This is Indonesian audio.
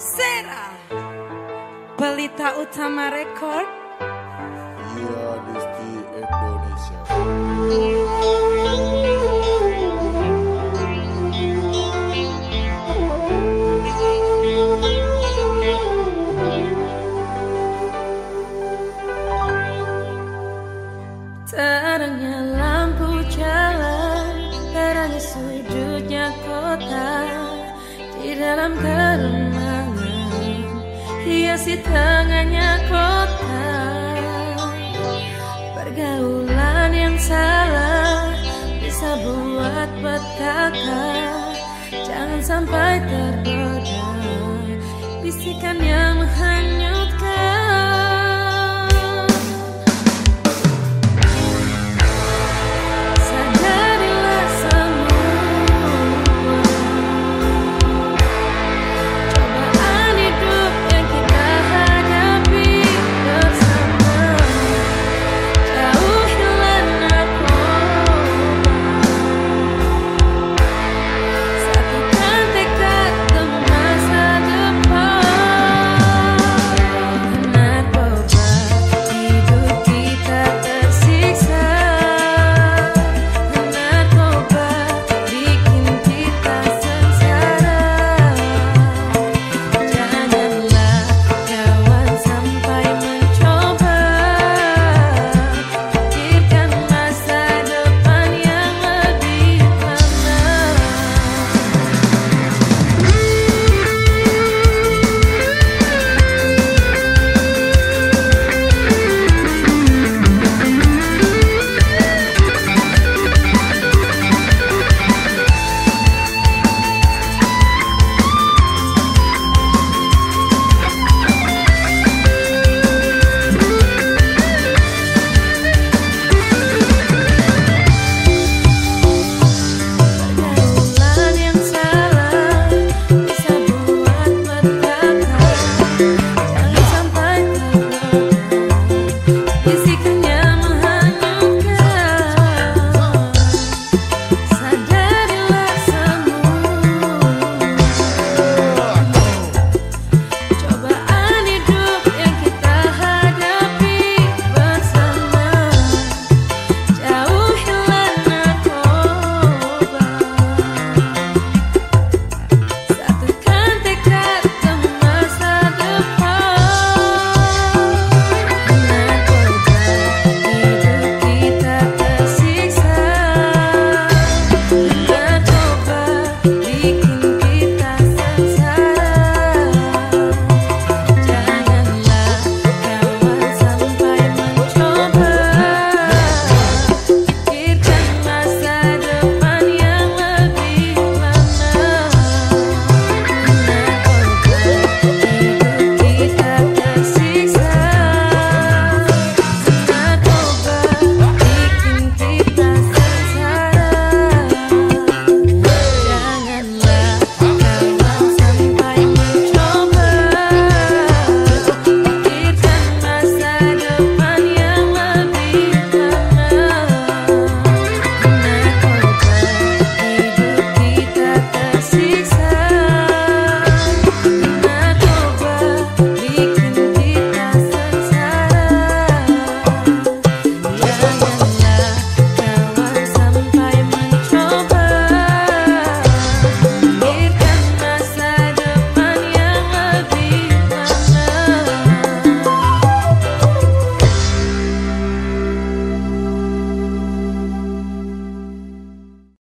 Sera. Pelita Utama Record Iya, Disti Indonesia. Terangnya lampu jalan Terangnya sudutnya kota. Di dalam Hiasi tengahnya kota. Pergaulan yang salah Bisa buat petaka. Jangan sampai tergoda Bisikan yang mahal